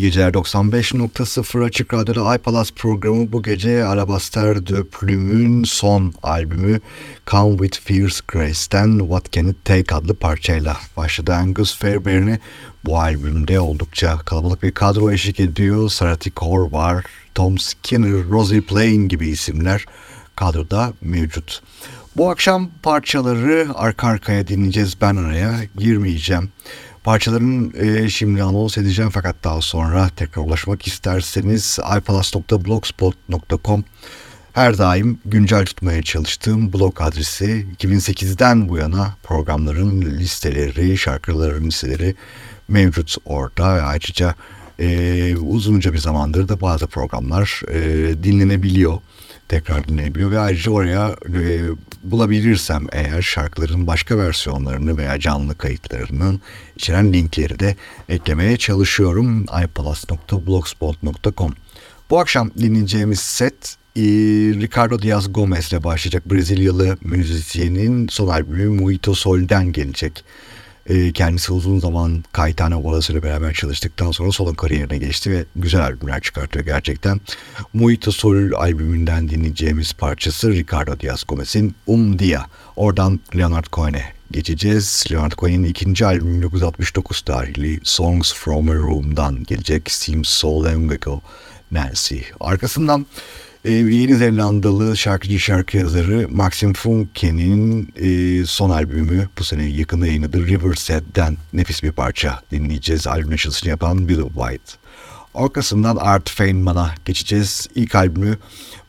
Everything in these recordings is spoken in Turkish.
İyi geceler 95.0 Açık Radyo'da iPalas programı bu gece Alabaster de son albümü Come With Fierce Grace'ten What Can It Take adlı parçayla başladı. Angus Fairbairn'i bu albümde oldukça kalabalık bir kadro eşlik ediyor. Sarati Core var, Tom Skinner, Rosie Plain gibi isimler kadroda mevcut. Bu akşam parçaları arka arkaya dinleyeceğiz. Ben araya girmeyeceğim. Parçaların e, şimdi anons edeceğim fakat daha sonra tekrar ulaşmak isterseniz ipalas.blogspot.com her daim güncel tutmaya çalıştığım blog adresi 2008'den bu yana programların listeleri, şarkıların listeleri mevcut orada. Ayrıca e, uzunca bir zamandır da bazı programlar e, dinlenebiliyor tekrar dinleyebiliyor ve ayrıca oraya e, bulabilirsem eğer şarkıların başka versiyonlarını veya canlı kayıtlarının içeren linkleri de eklemeye çalışıyorum ipalas.blogspot.com Bu akşam dinleyeceğimiz set e, Ricardo Diaz Gomez ile başlayacak Brezilyalı müzisyenin son albümü Muito Sol'den gelecek. E, kendisi uzun zaman Wallace ile beraber çalıştıktan sonra solo kariyerine geçti ve güzel albümler çıkartıyor gerçekten. Muito Sol albümünden dinleyeceğimiz parçası Ricardo Diaz Gomez'in Um Dia. Oradan Leonard Cohen'e geçeceğiz. Leonard Cohen'in ikinci albümü 1969 tarihli Songs From A Room'dan gelecek Seems So Long Ago Nancy. Arkasından e, Yeni Zelandalı şarkıcı şarkı yazarı Maxim Funke'nin e, son albümü bu sene yakında yayınladığı Riversed'den nefis bir parça dinleyeceğiz. Albüm açılışını yapan Bill White. Arkasından Art Feynman'a geçeceğiz. İlk albümü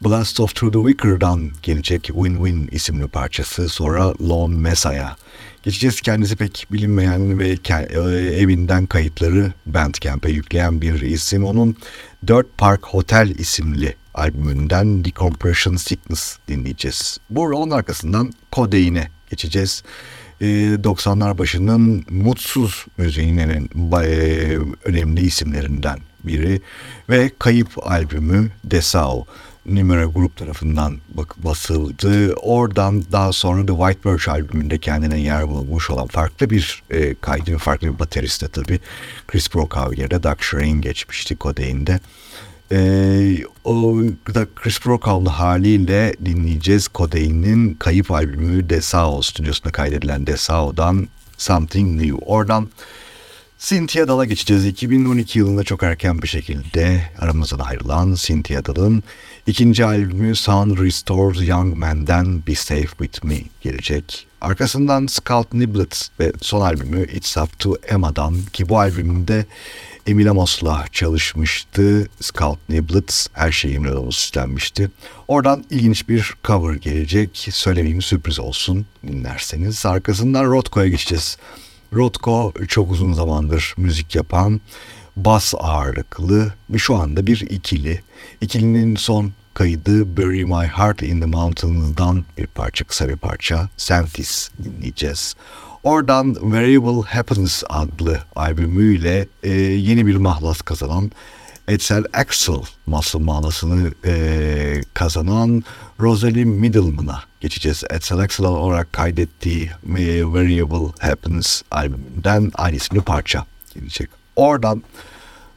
Blast of Through the Wicker'dan gelecek Win Win isimli parçası. Sonra Lone Messiah. Geçeceğiz kendisi pek bilinmeyen ve e, evinden kayıtları Bandcamp'e yükleyen bir isim. Onun Dirt Park Hotel isimli albümünden Decompression Sickness dinleyeceğiz. Bu rolun arkasından Kodein'e geçeceğiz. 90'lar ee, başının mutsuz müziğinin önemli isimlerinden biri ve Kayıp albümü Desao. Numero grup tarafından basıldı. Oradan daha sonra The White Birch albümünde kendine yer bulmuş olan farklı bir e, kaydın farklı bir bateriste tabii. Chris Brokaw yerine Doug Schrein geçmişti Codain'de. Ee, o da Chris Brokaw'lı haliyle dinleyeceğiz Codain'in kayıp albümü Desao stüdyosunda kaydedilen Desao'dan Something New. Oradan Cynthia Dall'a geçeceğiz. 2012 yılında çok erken bir şekilde aramızdan ayrılan Cynthia Dall'ın ikinci albümü Sun Restores Young Man'den Be Safe With Me gelecek. Arkasından Scott Niblet ve son albümü It's Up To Emma'dan ki bu albümünde Emil Amos'la çalışmıştı. Scott Niblet her şeyi Emil Amos üstlenmişti. Oradan ilginç bir cover gelecek. Söylemeyeyim sürpriz olsun dinlerseniz. Arkasından Rothko'ya geçeceğiz. Rothko çok uzun zamandır müzik yapan bas ağırlıklı ve şu anda bir ikili. İkilinin son kaydı Bury My Heart in the Mountains'dan bir parça, kısa bir parça. Sentis dinleyeceğiz. Oradan Variable Happiness adlı albümüyle e, yeni bir mahlas kazanan Edsel Axel muscle manasını e, kazanan Rosalie Middleman'a geçeceğiz. Edsel Axel olarak kaydettiği e, Variable Happiness albümünden aynı isimli parça gelecek. Oradan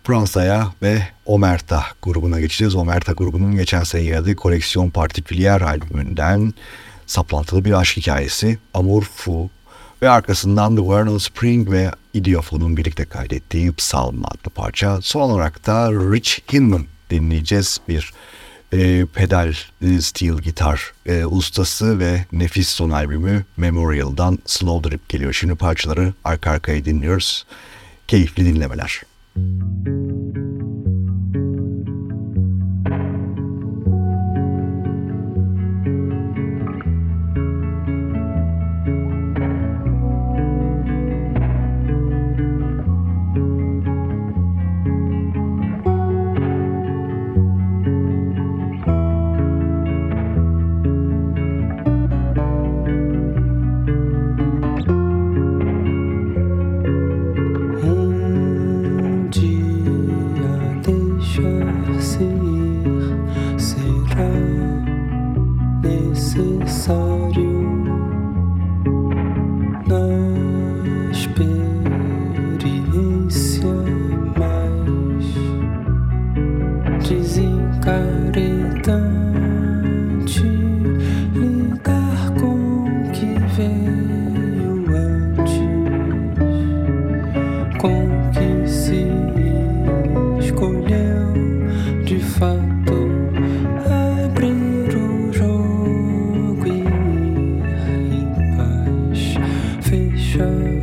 Fransa'ya ve Omerta grubuna geçeceğiz. Omerta grubunun geçen sene yayınladığı Koleksiyon Particulier albümünden saplantılı bir aşk hikayesi Amour Fou ve arkasından The Vernal Spring ve Idiofon'un birlikte kaydettiği Psalm adlı parça. Son olarak da Rich Hinman dinleyeceğiz. Bir e, pedal e, steel gitar e, ustası ve nefis son albümü Memorial'dan Slow Drip geliyor. Şimdi parçaları arka arkaya dinliyoruz. Keyifli dinlemeler. Müzik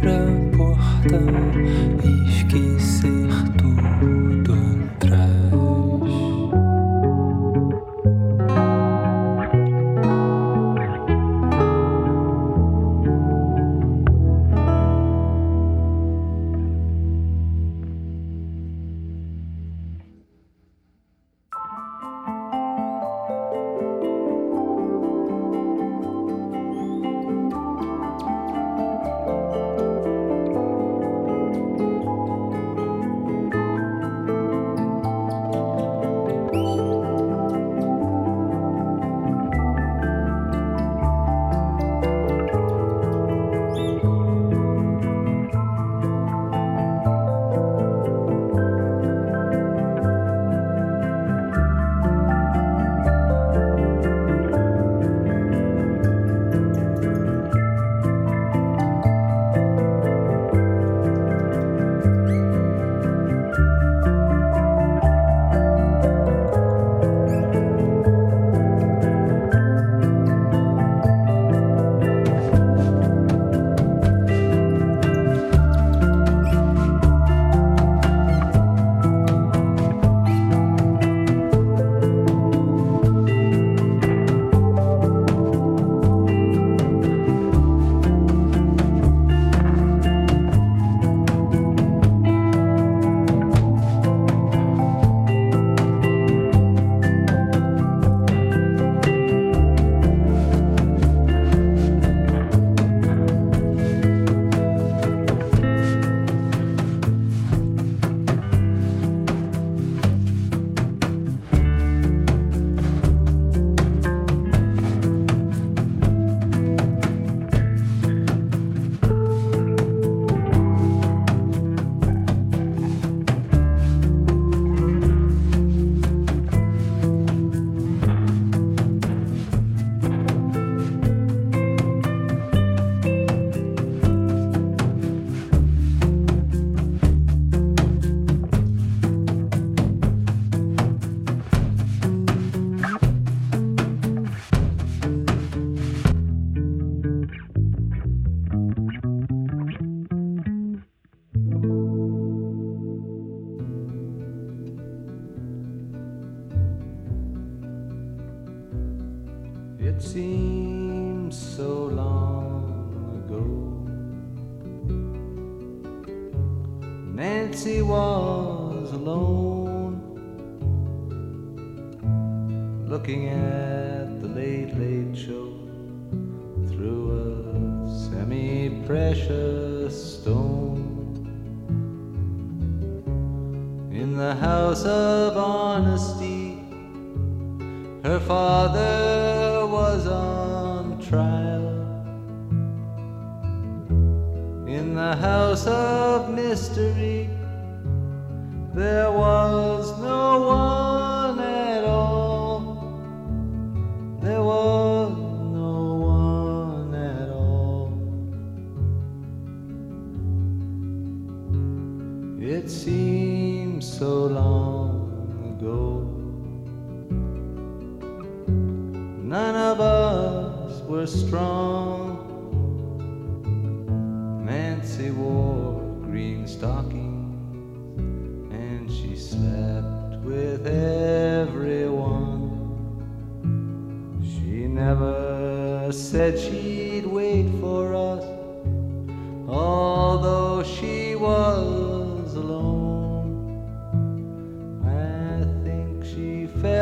abra a porta.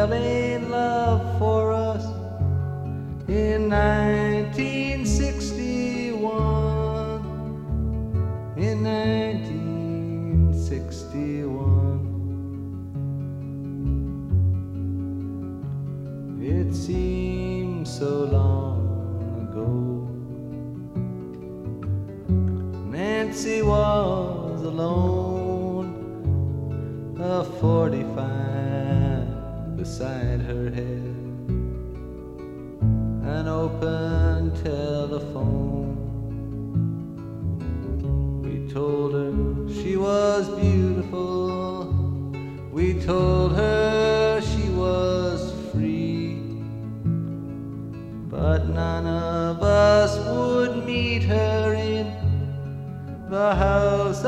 belly. inside her head. An open telephone. We told her she was beautiful. We told her she was free. But none of us would meet her in the house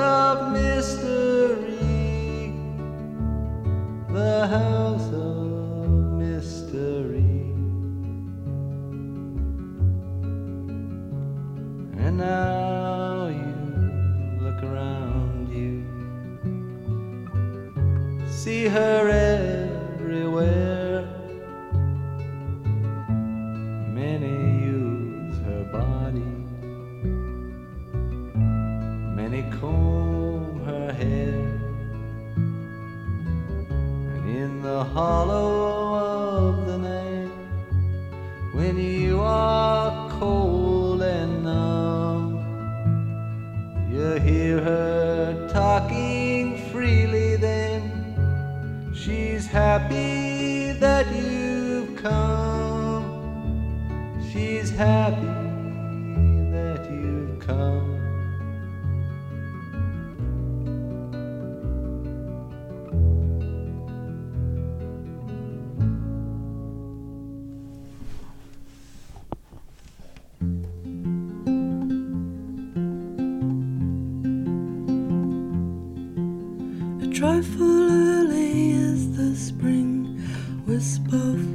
trifle early is the spring whisper.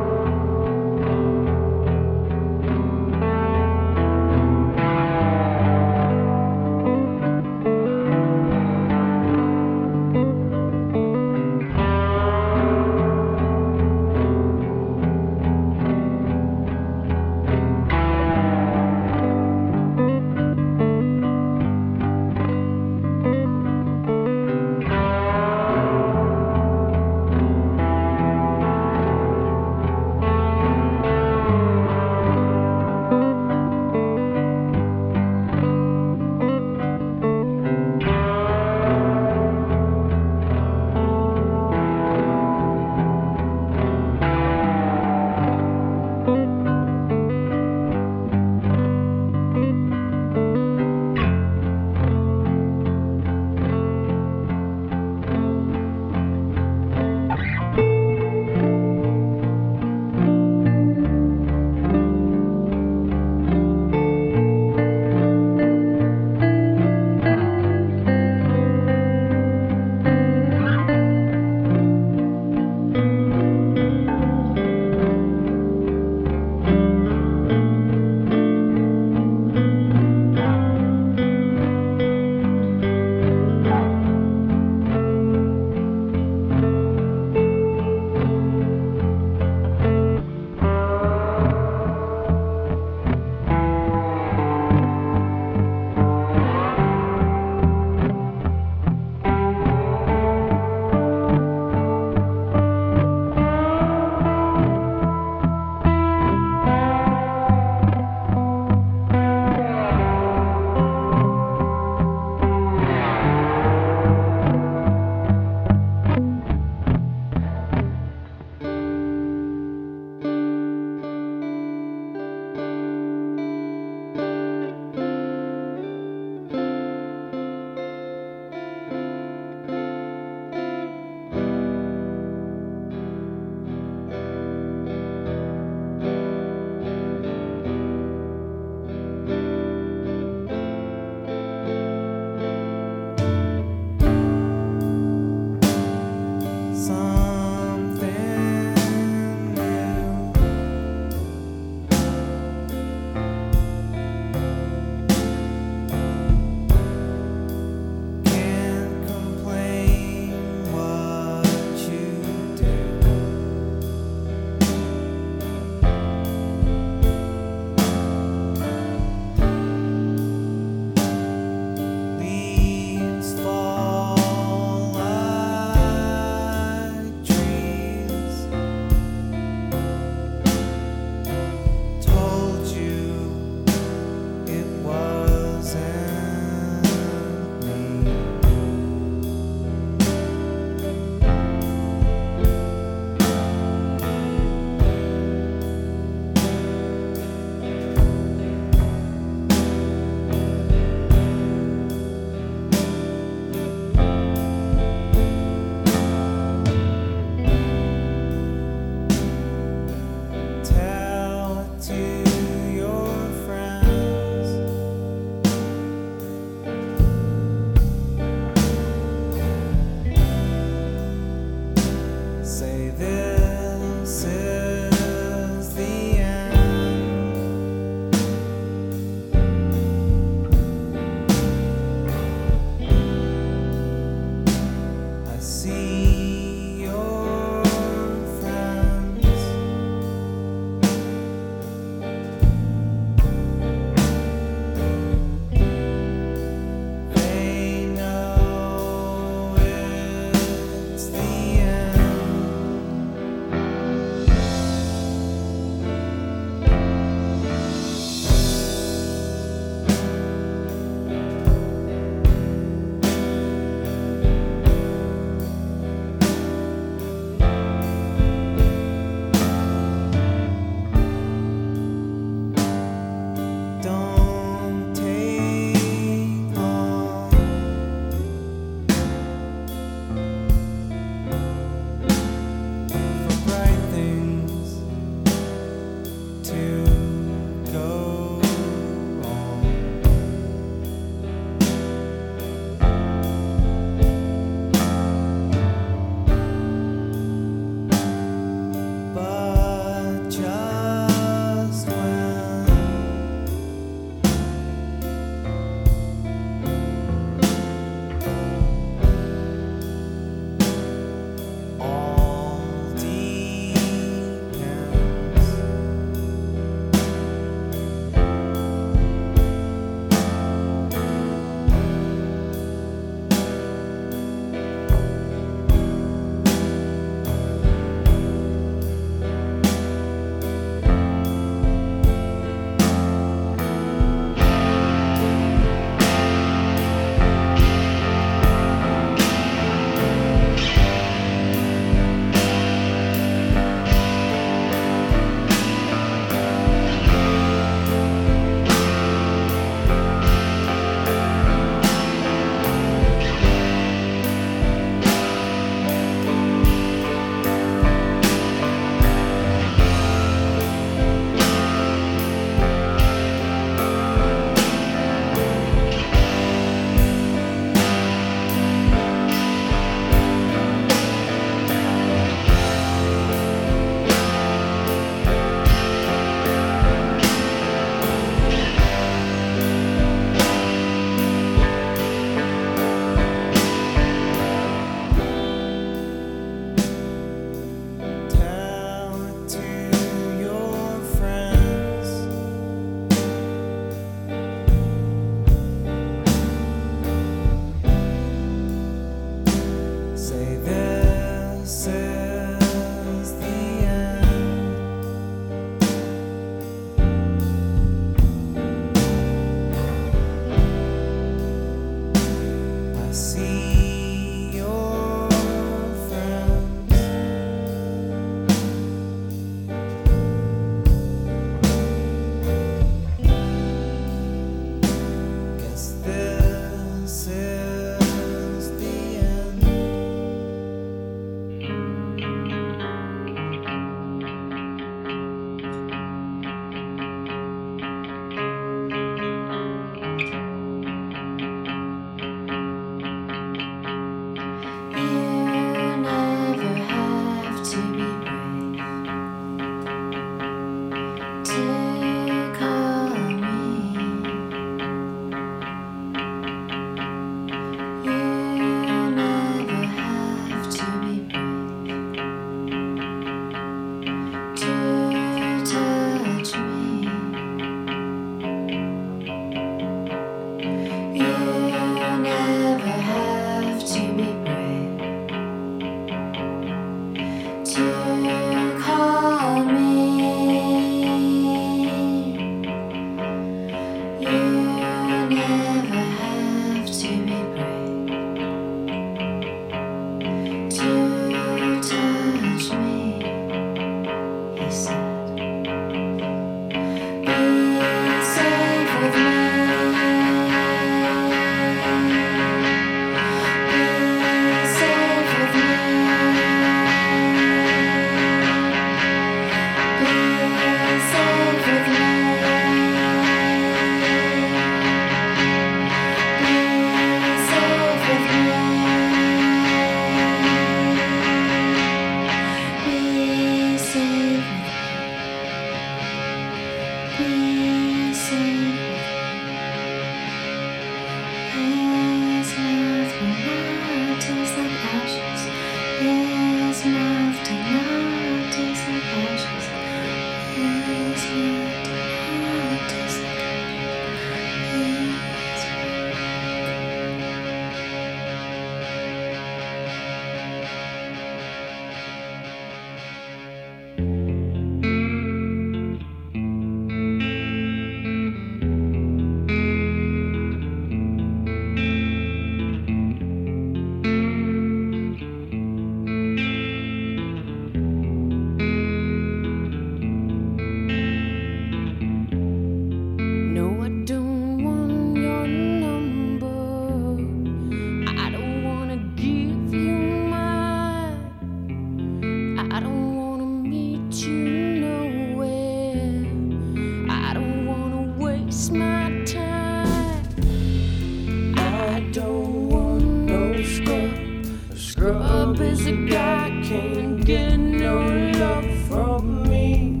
Scrub is a guy, can't get no love from me.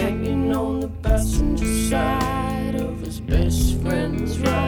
Hanging on the passenger side of his best friend's ride.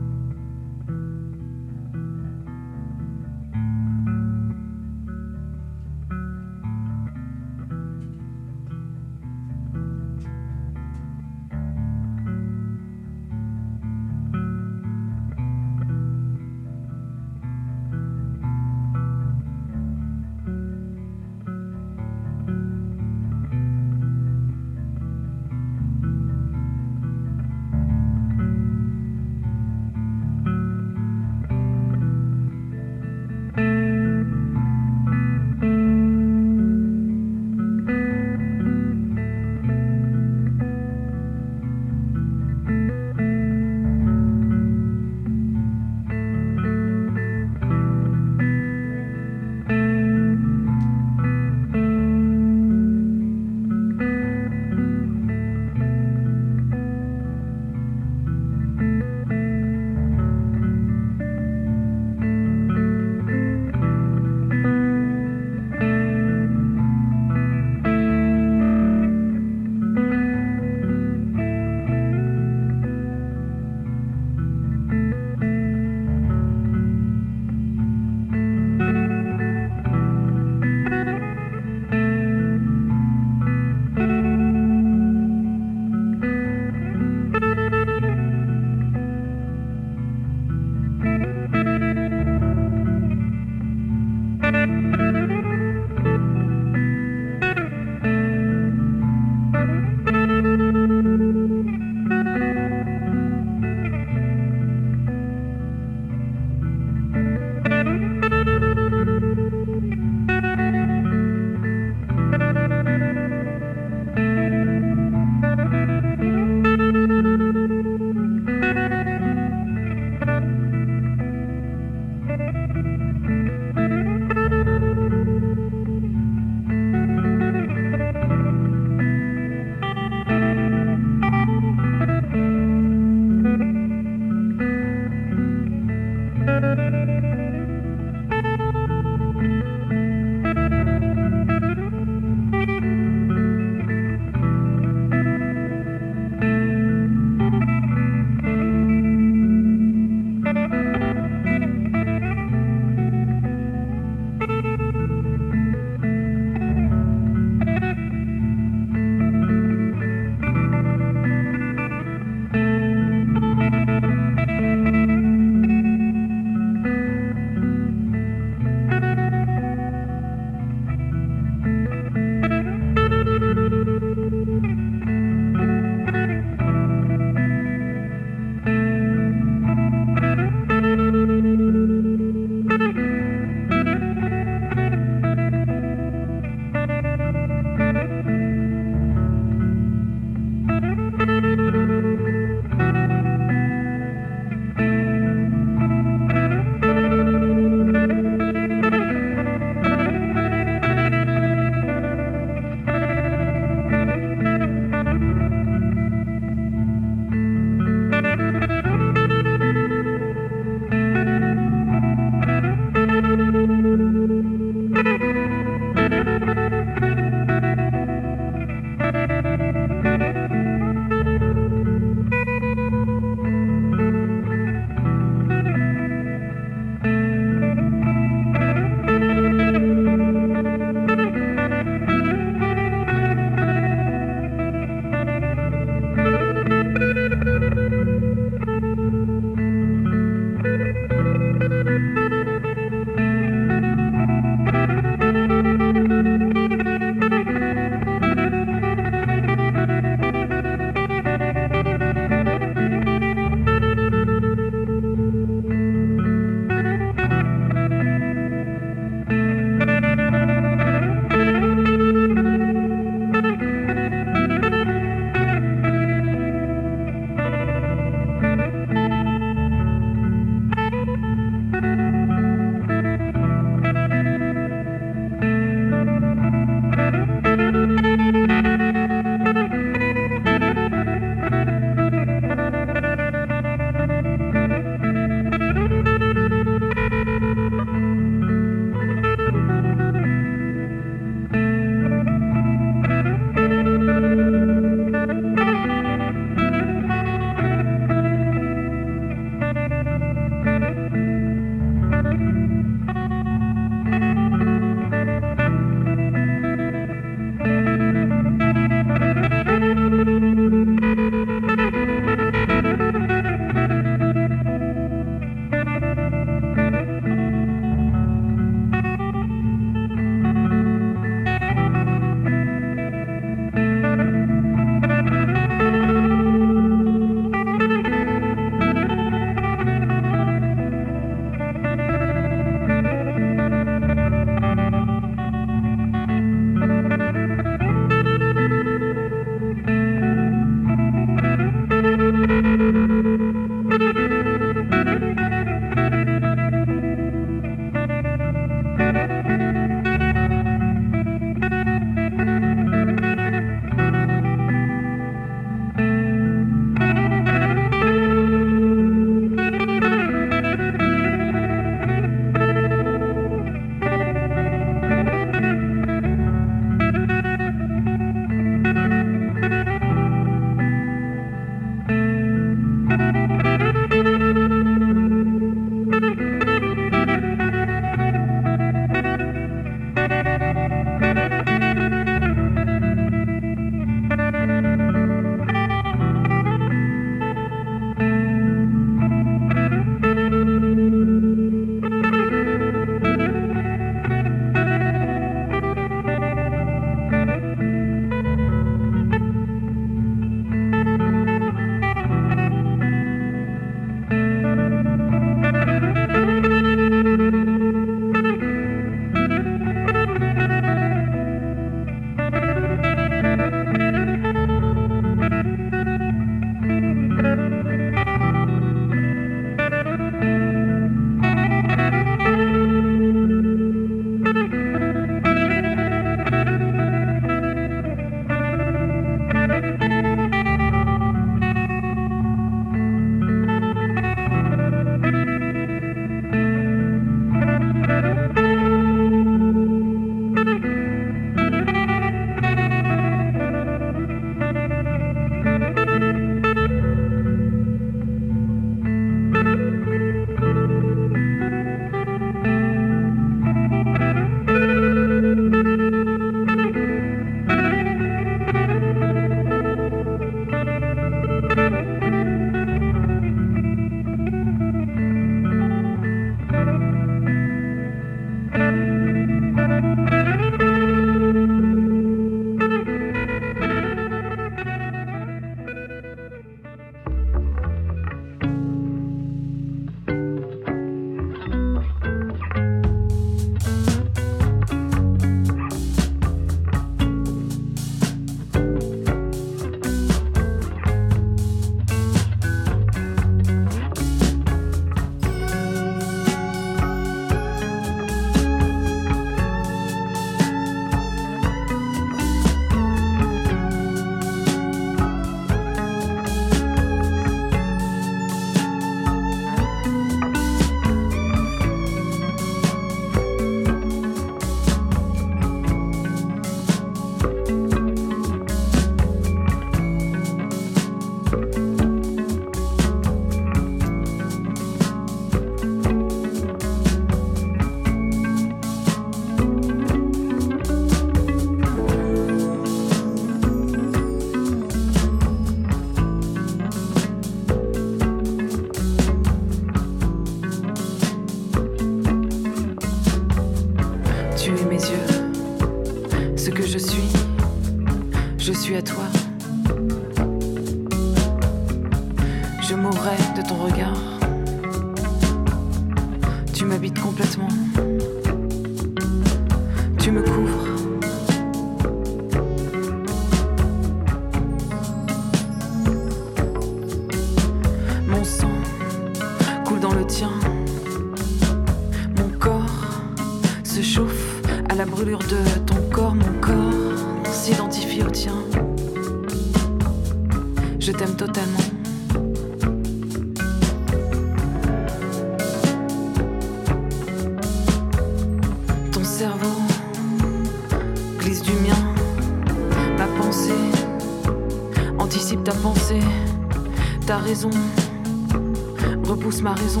Repousse ma raison.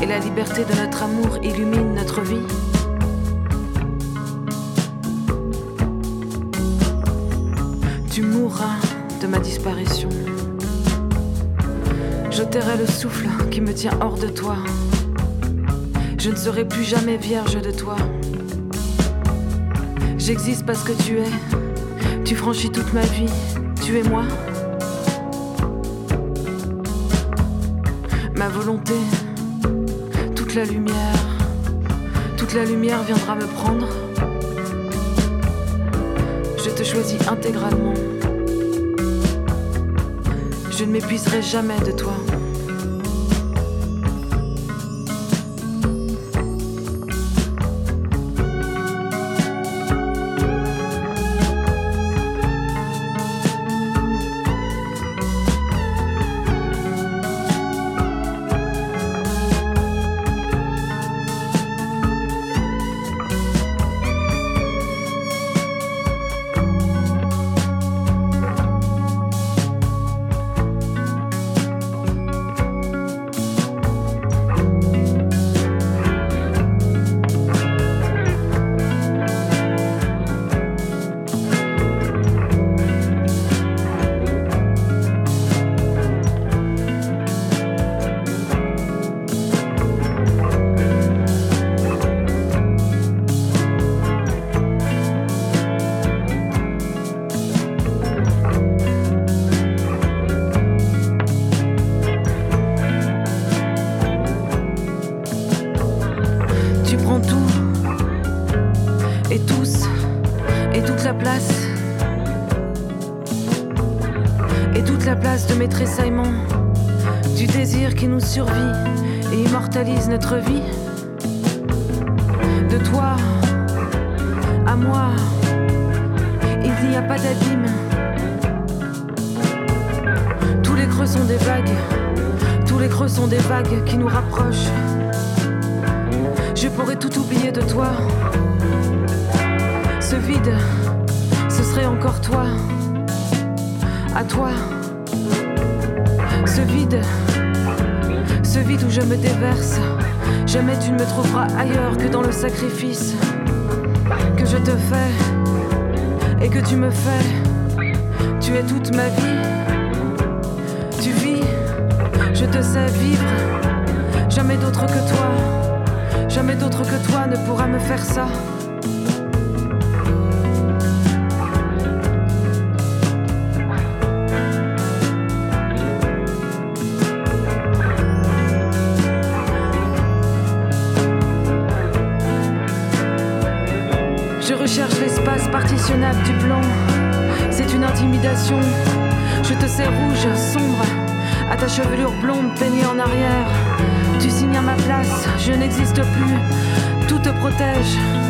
Et la liberté de notre amour illumine notre vie. Tu mourras de ma disparition. Je tairai le souffle qui me tient hors de toi. Je ne serai plus jamais vierge de toi. J'existe parce que tu es. Tu franchis toute ma vie. Tu es moi. Toute la lumière, toute la lumière viendra me prendre. Je te choisis intégralement. Je ne m'épuiserai jamais de toi. Et immortalise notre vie de toi à moi il n'y a pas d'abîme tous les creux sont des vagues tous les creux sont des vagues qui nous rapprochent je pourrais tout oublier de toi. Ce vide, ce serait encore toi. À toi. Ce vide, vide où je me déverse. Jamais tu ne me trouveras ailleurs que dans le sacrifice que je te fais et que tu me fais. Tu es toute ma vie. Tu vis, je te sais vivre. Jamais d'autre que toi. Jamais d'autre que toi ne pourra me faire ça. Du plan. C'est une intimidation. Je te sais rouge, sombre, à ta chevelure blonde peignée en arrière. Tu signes à ma place, je n'existe plus. Tout te protège.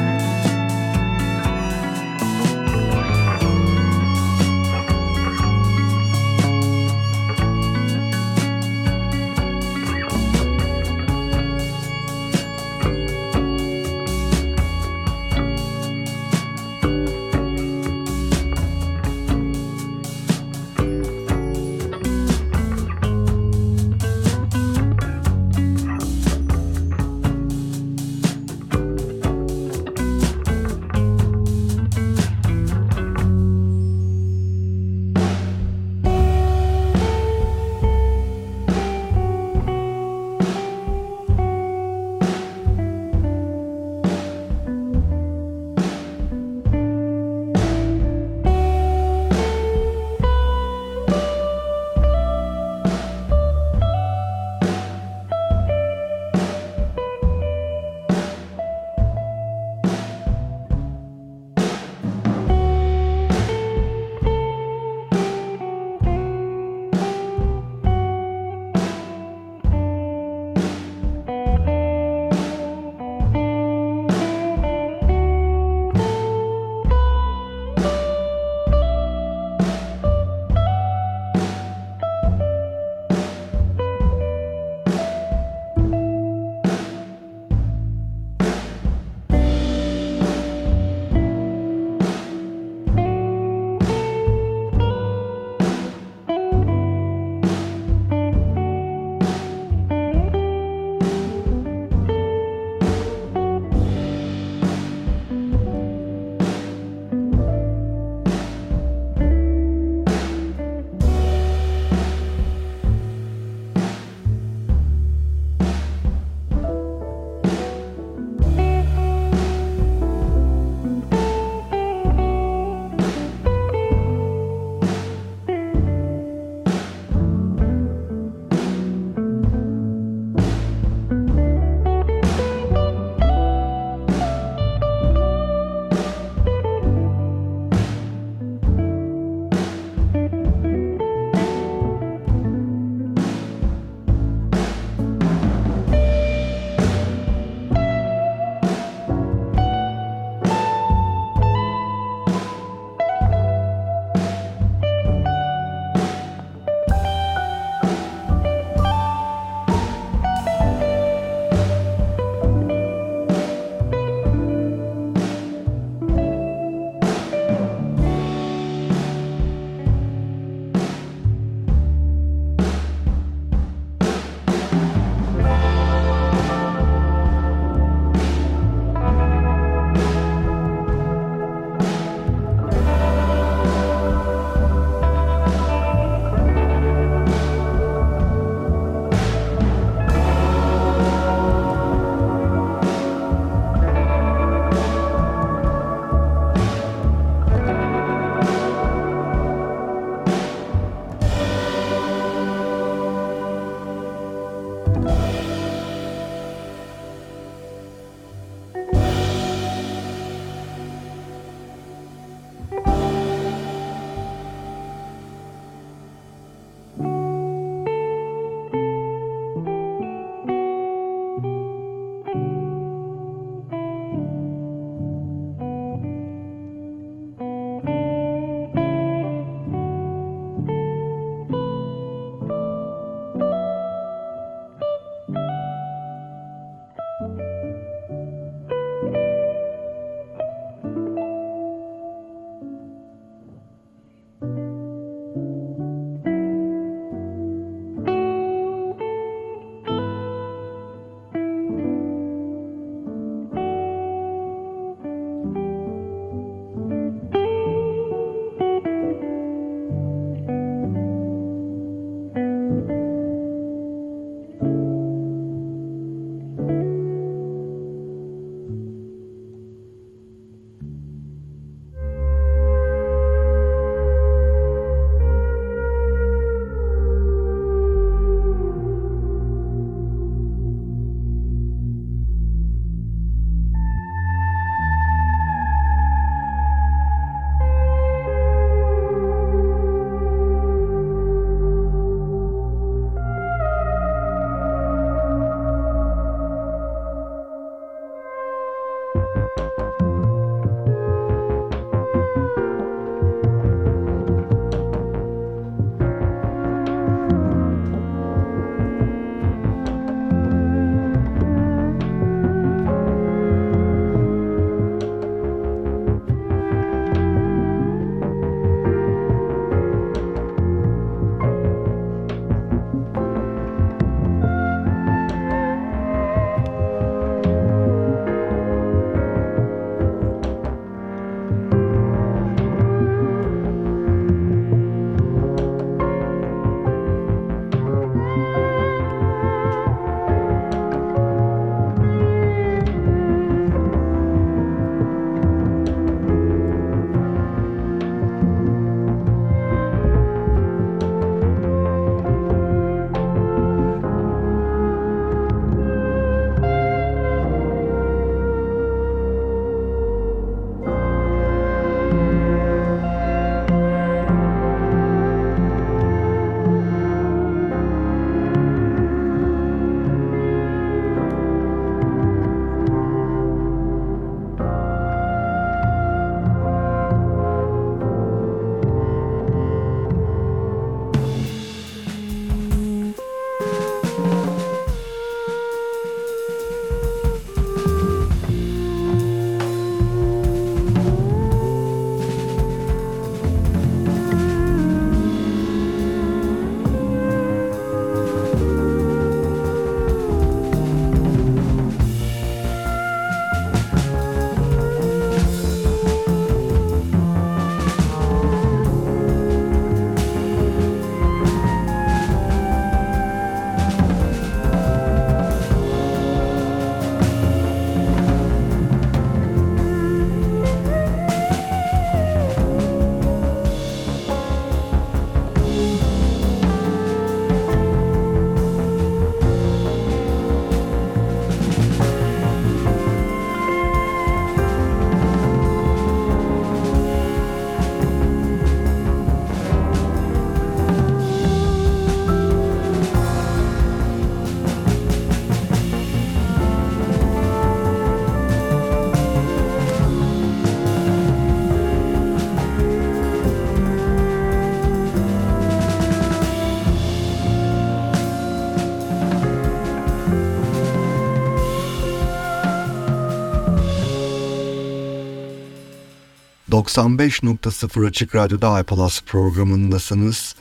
95.0 Açık Radyo'da iPalas programındasınız.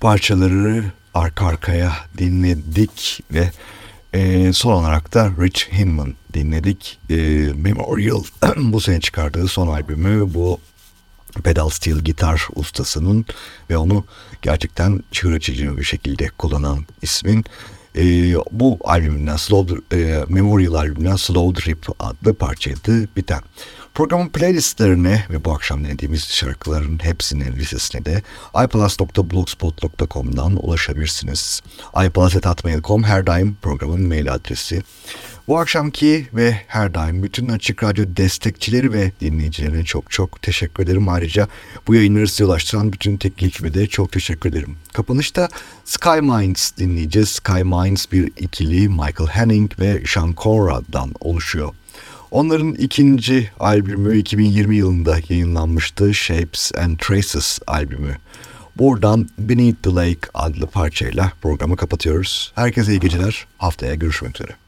Parçaları arka arkaya dinledik ve e, son olarak da Rich Hinman dinledik. E, Memorial bu sene çıkardığı son albümü bu pedal steel gitar ustasının ve onu gerçekten çığır açıcı bir şekilde kullanan ismin e, bu albümünden Slow, e, Memorial albümünden Slow Drip adlı parçaydı biten. Programın playlistlerine ve bu akşam dinlediğimiz şarkıların hepsinin listesine de ipalas.blogspot.com'dan ulaşabilirsiniz. ipalas.mail.com her daim programın mail adresi. Bu akşamki ve her daim bütün Açık Radyo destekçileri ve dinleyicilerine çok çok teşekkür ederim. Ayrıca bu yayınları size ulaştıran bütün teknik ekibe de çok teşekkür ederim. Kapanışta Sky Minds dinleyeceğiz. Sky Minds bir ikili Michael Henning ve Sean Conrad'dan oluşuyor. Onların ikinci albümü 2020 yılında yayınlanmıştı. Shapes and Traces albümü. Buradan Beneath the Lake adlı parçayla programı kapatıyoruz. Herkese iyi geceler. Haftaya görüşmek üzere.